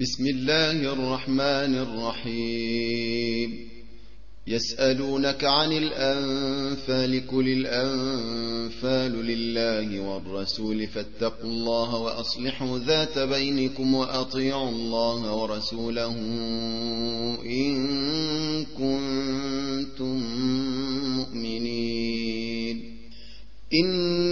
بسم الله الرحمن الرحيم. يسألونك عن الأنفال كل الأنفال لله والرسول فاتقوا الله وأصلحوا ذات بينكم وأطيعوا الله ورسوله إن كنتم مؤمنين.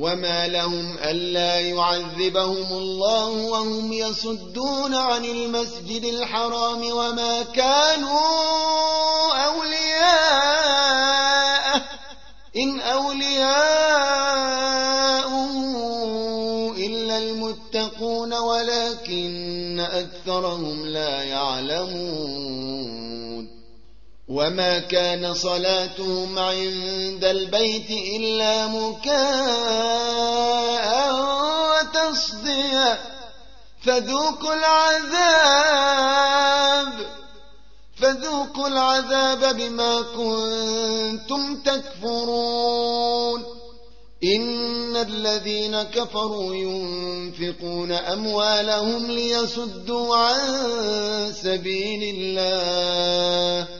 وما لهم ألا يعذبهم الله وهم يصدون عن المسجد الحرام وما كانوا أولياء إن أولياء إلا المتقون ولكن أكثرهم لا يعلمون وما كان صلاتهم عند البيت إلا مكاء وتصديا فذوقوا العذاب فذوقوا العذاب بما كنتم تكفرون إن الذين كفروا ينفقون أموالهم ليصدوا عن سبيل الله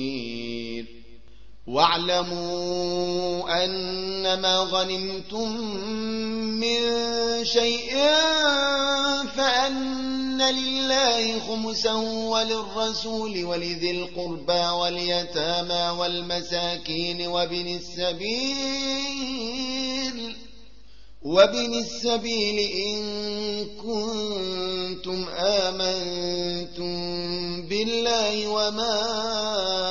واعلموا أنما غنمتم من شيء فأن لله خمسا وللرسول ولذي القربى واليتامى والمساكين وابن السبيل وابن السبيل إن كنتم آمنتم بالله وما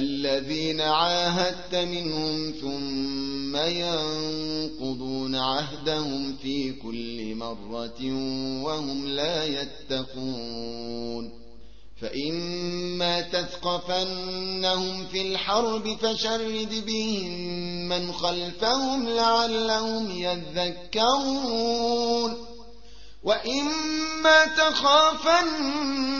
الذين عاهدت منهم ثم ينقضون عهدهم في كل مرة وهم لا يتقون فإما تثقفنهم في الحرب فشرد بهم من خلفهم لعلهم يذكرون وإما تخافن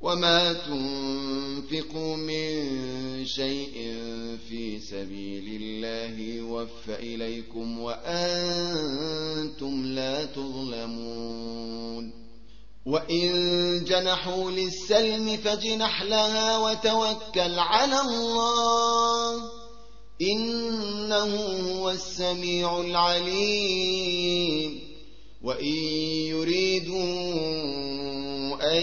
وما تنفقوا من شيء في سبيل الله يوفى إليكم وأنتم لا تظلمون وإن جنحوا للسلم فجنح لها وتوكل على الله إنه هو السميع العليم وإن يريدوا أن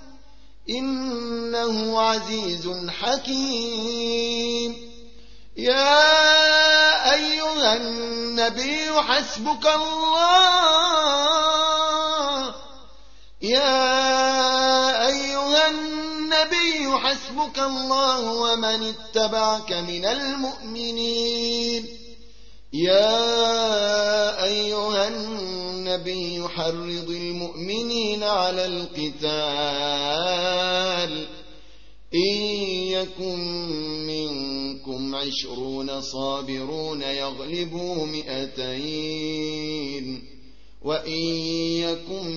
إنه عزيز حكيم. يا أيها النبي حسبك الله. يا أيها النبي حسبك الله ومن اتبعك من المؤمنين. يا أيها النبي حرض المؤمنين على القتال. إن يكن منكم عشرون صابرون يغلبوا مئتين. وإن يكن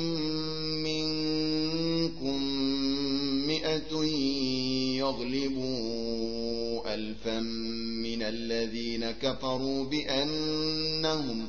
منكم مئة يغلبوا ألفا من الذين كفروا بأنهم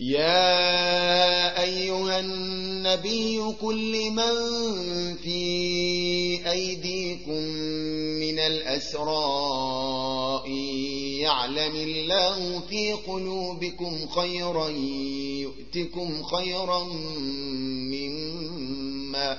يا أيها النبي كل من في أيديكم من الأسراء يعلم الله في قلوبكم خيرا يؤتكم خيرا مما